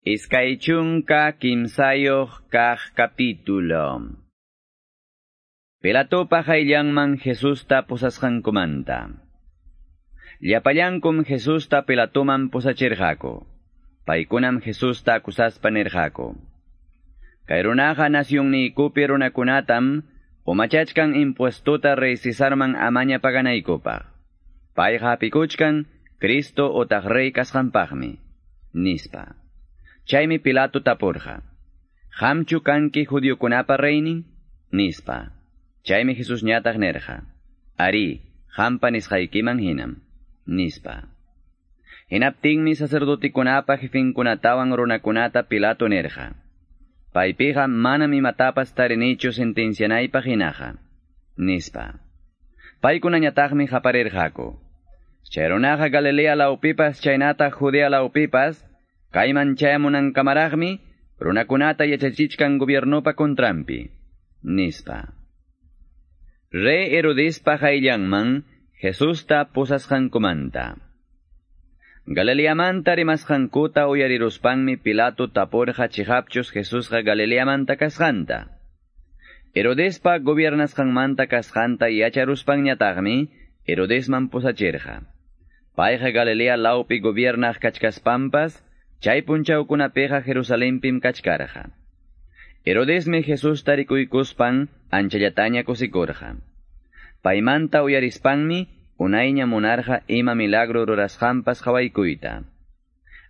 Iskaichunka kimsayoh kah capítulo. Pelatopa hayllanman Jesusta posasqankumanta. Llapallankum Jesusta pelatoman posacherjako. Paikunam Jesusta akusaspa nerjako. Kay runaqa nasyunniikupi runakunatam umachachkan impuestuta reisisarman amaña paganaykupaq. Payqa pikuchkan Cristo otaq rey kasqanpaqmi. Nispa. Chaymi Pilato tapurja. Hamchu kanki judiokunapa reinin? Nispa. Chaymi Jesus ñataq nerja. Ari, hampa nisqaykiman hinam. Nispa. Hinaptinmi sacerdotikunapa jefinkunatawan runakunata Pilato nerja. Paypiqa manam imatapas tarinichu sentencianaypaq hinaqa. Nispa. Paykunañataqmi haparirqaku. Chay runaqa Galilea laupipas chaynata Judea laupipas Kayman chayamunankamaraqmi runakunata yachachichkan gobiernopa kontrampi, nispa. Rey Herodespa hayllanman Jesusta posasqankumanta. Galileamanta rimasqankuta uyariruspanmi Pilato tapurqa chihapchus Jesusqa Galileamanta kasqanta. Herodespa gobiernasqanmanta kasqanta yacharuspanñataqmi Herodesman posachirqa. Payqa Galilea laupi gobiernaq kachkaspampas, Chay punchawkunapiqa Jerusalenpim kachkarqa. Herodesmi Jesus tarikuykuspan anchallataña kusikurqa. Paymanta uyarispanmi unayña munarqa ima milagro rurasqanpas hawaykuyta.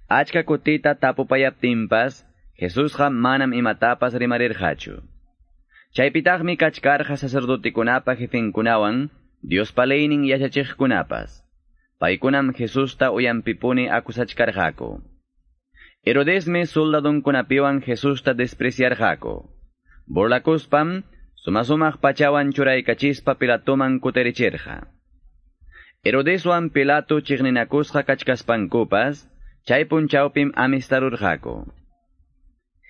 Achka kutita tapupayaptinpas Jesusqa manam imatapas rimarirqachu. Chaypitaqmi kachkarqa sacerdotikunapa jefinkunawan Dios palaynin yachachiqkunapas. Paykunam Jesusta uyampipuni akusachkarqaku. Herodesme soldadon kunapiwan Jesusta despreciarjako. Borlakuspam, sumasumaq pachawan churaykachispa Pilatoman kuterichirja. Herodeswan Pilato chigninakusqa kachkaspankupas, chay punchawpim amistarurjako.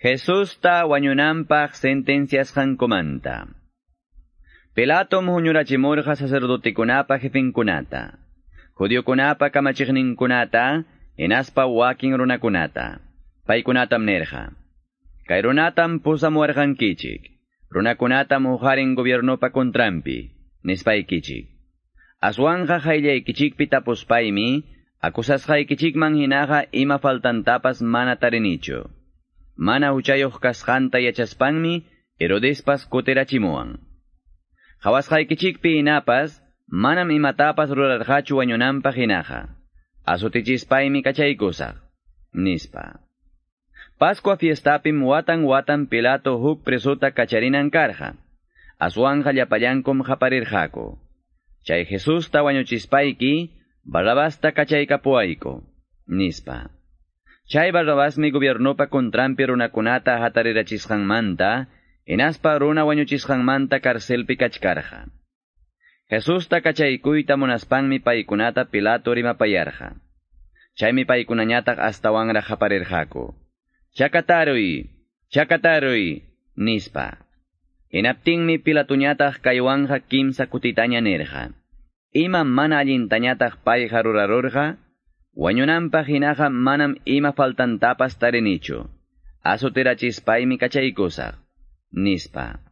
Jesusta wañunanpaq sentenciasqankumanta. Pilatom huñurachimurqa sacerdotikunapa jefinkunata. Judiokunapa kamachigninkunata, Inaspa wakin runakunata. Paykunatam nerja. Kay runatam pusamuarqankichik. Runakunatam uharin gobiernopa kontrampi. Nispaykichik. Aswanja hayllaykichikpi tapuspaymi, akusasqaykichikman hinaqa ima faltantapas mana tarinichu. Mana huchayoq kasqanta yachaspanmi, Herodespas kuterachimuwan. Hawasqaykichikpi inapas, manam imatapas rurarqachu wañunanpaq hinaqa. Asutichispaymi kachaykusaq, nispa. Pascua fiestapim watan watan Pilato huk presuta kacharinan karja. Aswanja llapallankum japarirjako. Chay Jesusta wañuchispayki, Barrabasta kachaykapuayko, nispa. Chay Barrabasmi gobiernopa kontrampi runakunata hatarirachisqanmanta, inaspa runa wañuchisqanmanta karselpi kachkarja. Jesusta kachaykuyta munaspanmi paykunata Pilato rimapayarja. Chaymi paykunañataq astawanra haparirjako. Chakataruy, chakataruy, nispa. Hinaptinmi Pilatuñataq kaywanja kimsa kutitaña nirja. Ima mana allintañataq payja rurarurja, wañunanpaq manam ima faltantapas tarinichu. Asutirachispaimi kachaykusaq, nispa.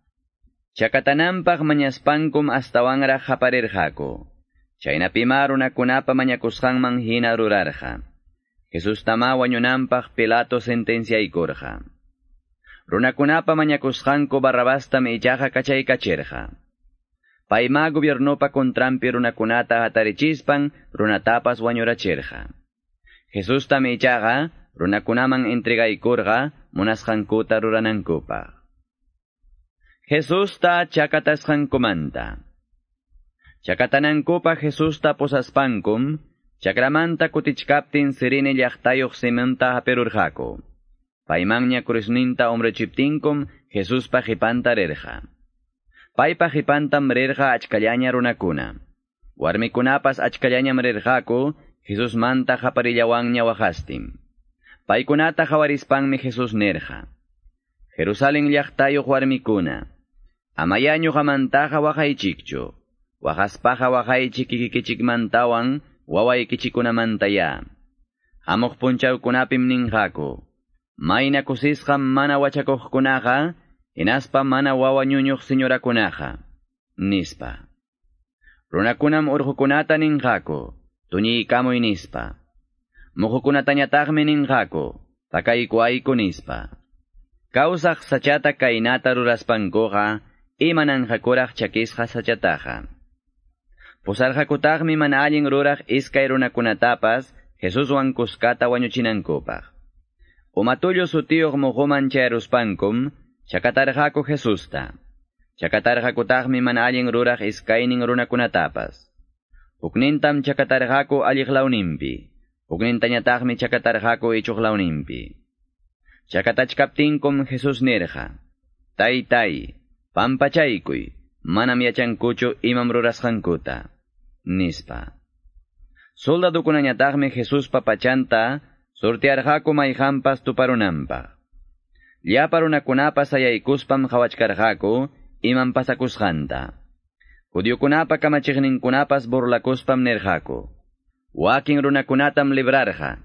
Chakatananpaq mañaspankum astawanra haparirjako. Chaynapima runakunapa mañakusqanman hina rurarja. Jesus tama wañunanpaq Pilato sentenciaykurja. Runakunapa mañakusqanku Barrabasta ichaqa kachaykachirja. Payma gobiernopa kontrampi runakunata hatarichispan runatapas wañurachirja. Jesus tamichaqa runakunaman entregaykurqa munasqankuta ruranankupaq. Jesusta chakatasqankumanta. Chakatanankupa Jesusta posaspankum, chakramanta kutichkaptin sirini llaqtayuq simanta haperurjako. Paymanña krusninta omrechiptinkum Jesuspa jipanta rerja. Paypa jipantam rerja achkallaña runakuna. Warmikunapas achkallañam rerjako, Jesus manta japarillawanña wajastim. Paykunata jawarispanmi Jesus nerja. Jerusalén llaqtayuq warmikuna. Amayaño hamantaja waqaychikchu. Waqaspaja waqaychikikichikmantawan wawaykichikunamantaya. Hamuq punchawkunapim ninjaku. mayna kusisqa mana wachakuqkunaqa, inaspa mana wawa ñuñuq señorakunaqa, nispa. Runakunam urqukunata ninqaku, tuñiykamuy nispa. Muhukunatañataqmi ninqaku, takaykuayku nispa. Kausaq sachata kaynata ruraspankuqa, imananqakuraq chakisqa. Pusarqakutaqmi mana allin ruraq iskay runakunatapas, Jesuswan kuskata wañuchinankupaq. Umatullo sutiyuq muhuman chayruspankum, chakatarqaku Jesusta. Chakatarqakutaqmi mana allin ruraq iskaynin runakunatapas. Huknintam chakatarqaku alliqlawnimpi. Huknintañataqmi chakatarqaku ichuqlawnimpi. Chakatachkaptinkum Jesús nirqa. Tay tay, pampachaykuy, manam yachankuchu imam rurasqankuta. Nispa. Soldadukunañataqmi Jesús papachanta, sortiarqaku mayhampas tuparunanpaq. Llapa runakunapas ayaykuspam qhawachkarqaku, iman pasakusqanta. Judiokunapa kamachiqninkunapas burlakuspam nirqaku. Wakin runakunatam librarqa.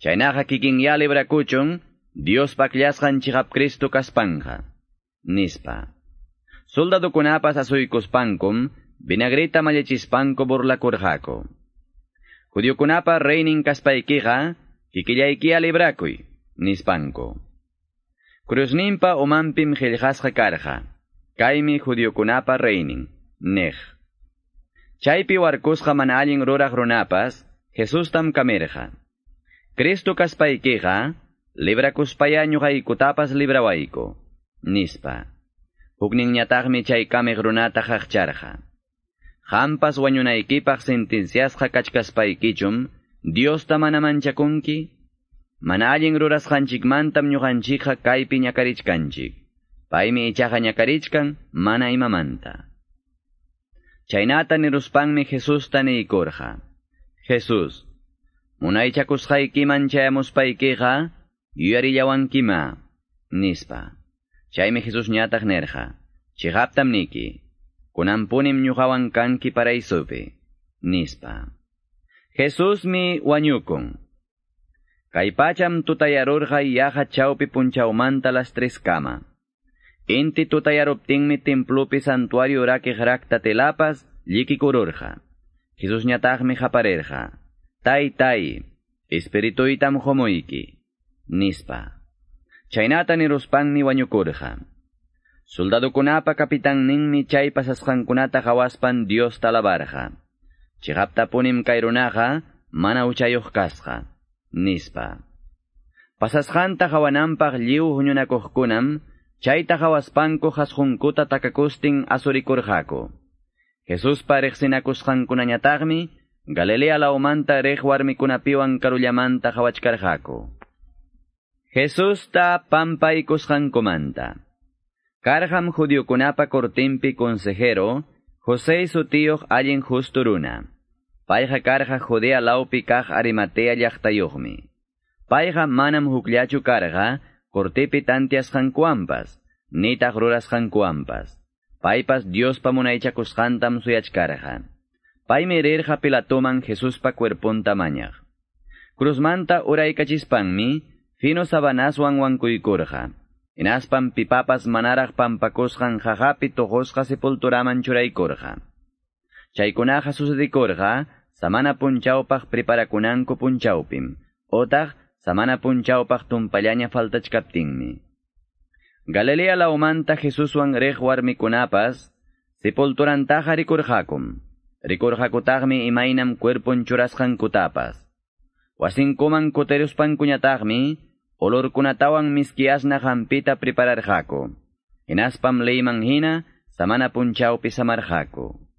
Chaynaqa kikinya librakuchun, Dios pakllashqan chihap Cristo kaspanja. Nispa. Soldadukunapas asuykuspankum, vinagrita mallechispanko burlakurqaku. Judiokunapa reinin kaspaykiqa, kikillaykia librakuy, nispanko. Cruzninpa umampim qillqasqa karqa. Kaymi judiokunapa reinin, nej. Chaypi warkusqa mana allin ruraq runapas, Jesustam kamirqa. Cristo kaspaykiqa, librakuspaya ñuqaykutapas librawayku, nispa. Hukninñataqmi chay kamiq runata qaqcharqa. Hampas wañunaykipaq sentenciasqa kachkaspaykichum, Diosta mana manchakunki, mana allin rurasqanchikmantam ñuqanchikqa kaypi ñakarichkanchik. Paymi ichaqa mana imamanta. Chaynata niruspanmi Jesusta niykurqa. Jesús, munaychakusqaykiman chayamuspaykiqa, yuyarillawankima, nispa. Chaymi Jesús ñataq nerqa. Chihaptam niki. Kunampunim ñuqawan kanki paraysupi, nispa. Jesusmi wañukun. Kay pacham tutayarurqa yaqa chawpi punchawmanta las tres kama. Inti tutayaruptinmi templupi santuario rakiq rakta telapas llikikururqa. Jesus ñataqmi qaparerqa. Tay tay, espirituitam homuyki, nispa. Chaynata niruspanmi wañukurqa. Soldadukunapa kapitanninmi chay pasasqankunata qawaspan Dios talabarqa. Chihaptapunim kayrunaqa mana uchayuq kasqa, nispa. Pasasqanta qawananpaq lliw huñunakuqkunam chayta qawaspanku hasqunkuta takakustin asurikurqaku. Jesus pariqsinakusqankunañataqmi Galilea laumanta riq warmikunapiwan karullamanta qawachkarqaku. Jesusta pampaykusqankumanta. Karham judiokunapa cortimpi consejero, José sutiyuq allin justuruna. Payqa karqa Judea laupi kaq Arimatea llaqtayuqmi. Payqa manam hukllachu karqa, cortipi tantiasqankuampas, nitaq rurasqankuampas. Paypas Diospa munaychakusqantam suyachkarqa. Paymi rirqa Pilatoman Jesuspa cuerpunta mañaq. Cruzmanta uraykachispanmi, fino sabanaswan wankuykurqa. Inaspam pipapas manaraq pampakusqan jajapi toqosqa sepulturaman churaykurqa. Chaykunaqa sucedikurqa, samana punchawpaq preparakunanku punchawpim, otaq samana punchawpaq tumpallaña faltachkaptinmi. Galilea laumanta Jesuswan riq warmikunapas, sepulturantaqa rikurqakum. Rikurqakutaqmi imaynam cuerpon churasqankutapas. Wasinkuman kuteruspankuñataqmi, olorkunatawan miskiasna hampita preparar prepararjako. Inaspam ley manjina, samana punchaupi samarjako.